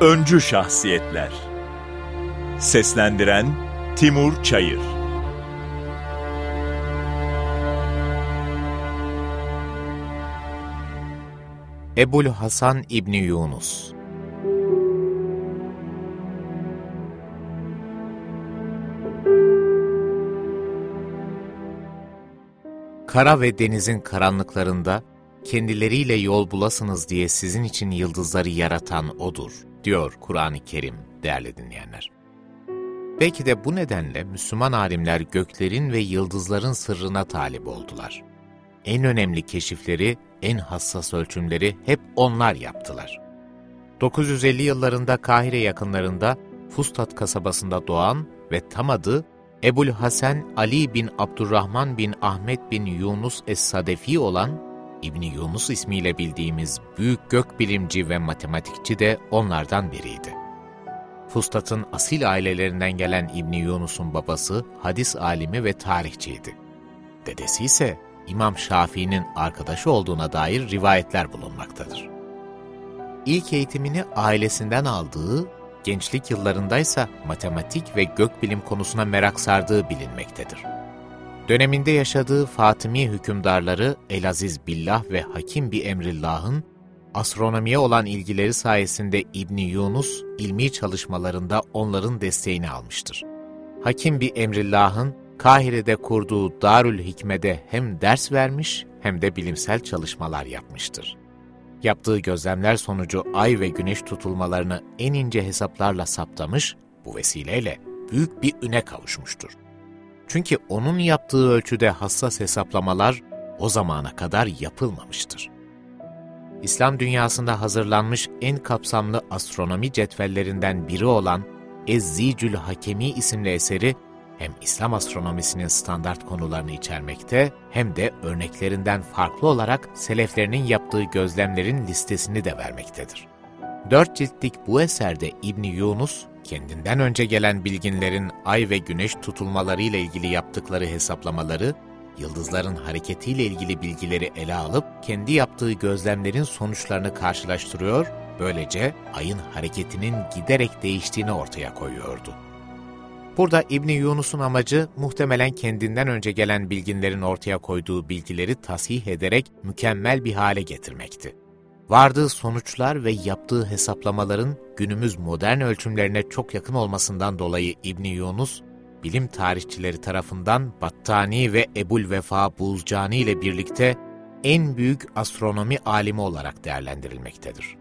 Öncü Şahsiyetler. Seslendiren Timur Çayır. Ebul Hasan İbni Yunus. Kara ve denizin karanlıklarında kendileriyle yol bulasınız diye sizin için yıldızları yaratan O'dur, diyor Kur'an-ı Kerim değerli dinleyenler. Belki de bu nedenle Müslüman alimler göklerin ve yıldızların sırrına talip oldular. En önemli keşifleri, en hassas ölçümleri hep onlar yaptılar. 950 yıllarında Kahire yakınlarında Fustat kasabasında doğan ve tam adı Ebul Hasan Ali bin Abdurrahman bin Ahmet bin Yunus Es-Sadefi olan İbni Yunus ismiyle bildiğimiz büyük gökbilimci ve matematikçi de onlardan biriydi. Fustat'ın asil ailelerinden gelen İbni Yunus'un babası hadis alimi ve tarihçiydi. Dedesi ise İmam Şafii'nin arkadaşı olduğuna dair rivayetler bulunmaktadır. İlk eğitimini ailesinden aldığı, gençlik yıllarındaysa matematik ve gökbilim konusuna merak sardığı bilinmektedir. Döneminde yaşadığı Fatımi hükümdarları Elaziz Billah ve Hakim bir Emrillah'ın astronomiye olan ilgileri sayesinde İbni Yunus ilmi çalışmalarında onların desteğini almıştır. Hakim bir Emrillah'ın Kahire'de kurduğu Darül Hikme'de hem ders vermiş hem de bilimsel çalışmalar yapmıştır. Yaptığı gözlemler sonucu ay ve güneş tutulmalarını en ince hesaplarla saptamış, bu vesileyle büyük bir üne kavuşmuştur. Çünkü onun yaptığı ölçüde hassas hesaplamalar o zamana kadar yapılmamıştır. İslam dünyasında hazırlanmış en kapsamlı astronomi cetvellerinden biri olan Ezzicül Hakemi isimli eseri hem İslam astronomisinin standart konularını içermekte hem de örneklerinden farklı olarak seleflerinin yaptığı gözlemlerin listesini de vermektedir. Dört ciltlik bu eserde İbni Yunus, kendinden önce gelen bilginlerin ay ve güneş tutulmaları ile ilgili yaptıkları hesaplamaları, yıldızların hareketiyle ilgili bilgileri ele alıp kendi yaptığı gözlemlerin sonuçlarını karşılaştırıyor, böylece ayın hareketinin giderek değiştiğini ortaya koyuyordu. Burada İbni Yunus'un amacı muhtemelen kendinden önce gelen bilginlerin ortaya koyduğu bilgileri tasih ederek mükemmel bir hale getirmekti. Vardığı sonuçlar ve yaptığı hesaplamaların günümüz modern ölçümlerine çok yakın olmasından dolayı İbni Yunus, bilim tarihçileri tarafından Battani ve Ebul Vefa Bulcani ile birlikte en büyük astronomi alimi olarak değerlendirilmektedir.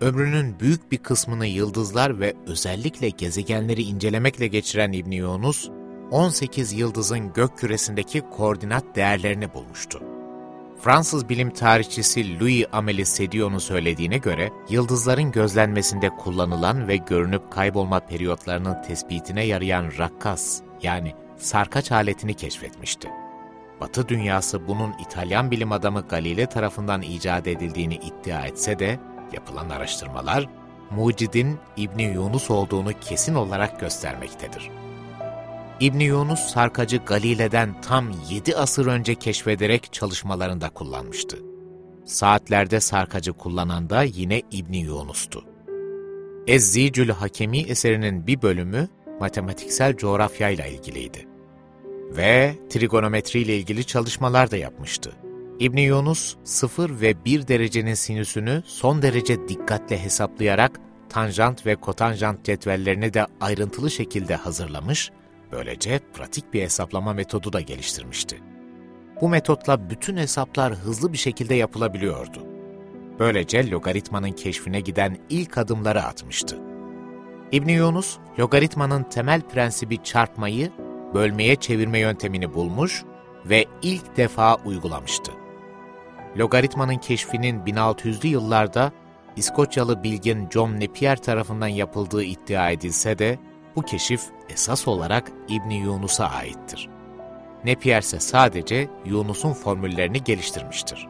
Ömrünün büyük bir kısmını yıldızlar ve özellikle gezegenleri incelemekle geçiren İbn Yunus, 18 yıldızın gök küresindeki koordinat değerlerini bulmuştu. Fransız bilim tarihçisi Louis Amélie Sedion'un söylediğine göre, yıldızların gözlenmesinde kullanılan ve görünüp kaybolma periyotlarının tespitine yarayan rakkas, yani sarkaç aletini keşfetmişti. Batı dünyası bunun İtalyan bilim adamı Galile tarafından icat edildiğini iddia etse de, yapılan araştırmalar, mucidin İbni Yunus olduğunu kesin olarak göstermektedir. İbni Yunus sarkacı Galile'den tam 7 asır önce keşfederek çalışmalarında kullanmıştı. Saatlerde sarkacı kullanan da yine İbni Yunus'tu. Ezzicül Hakemi eserinin bir bölümü matematiksel coğrafyayla ilgiliydi. Ve trigonometri ile ilgili çalışmalar da yapmıştı. İbni Yunus, 0 ve 1 derecenin sinüsünü son derece dikkatle hesaplayarak tanjant ve kotanjant cetvellerini de ayrıntılı şekilde hazırlamış, böylece pratik bir hesaplama metodu da geliştirmişti. Bu metotla bütün hesaplar hızlı bir şekilde yapılabiliyordu. Böylece logaritmanın keşfine giden ilk adımları atmıştı. İbni Yunus, logaritmanın temel prensibi çarpmayı, bölmeye çevirme yöntemini bulmuş ve ilk defa uygulamıştı. Logaritmanın keşfinin 1600'lü yıllarda İskoçyalı bilgin John Napier tarafından yapıldığı iddia edilse de bu keşif esas olarak İbni Yunus'a aittir. Napier ise sadece Yunus'un formüllerini geliştirmiştir.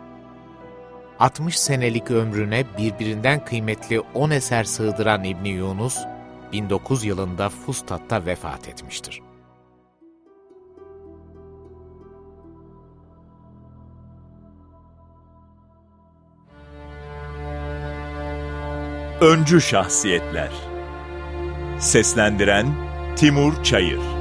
60 senelik ömrüne birbirinden kıymetli 10 eser sığdıran İbni Yunus, 1900 yılında Fustat'ta vefat etmiştir. Öncü Şahsiyetler Seslendiren Timur Çayır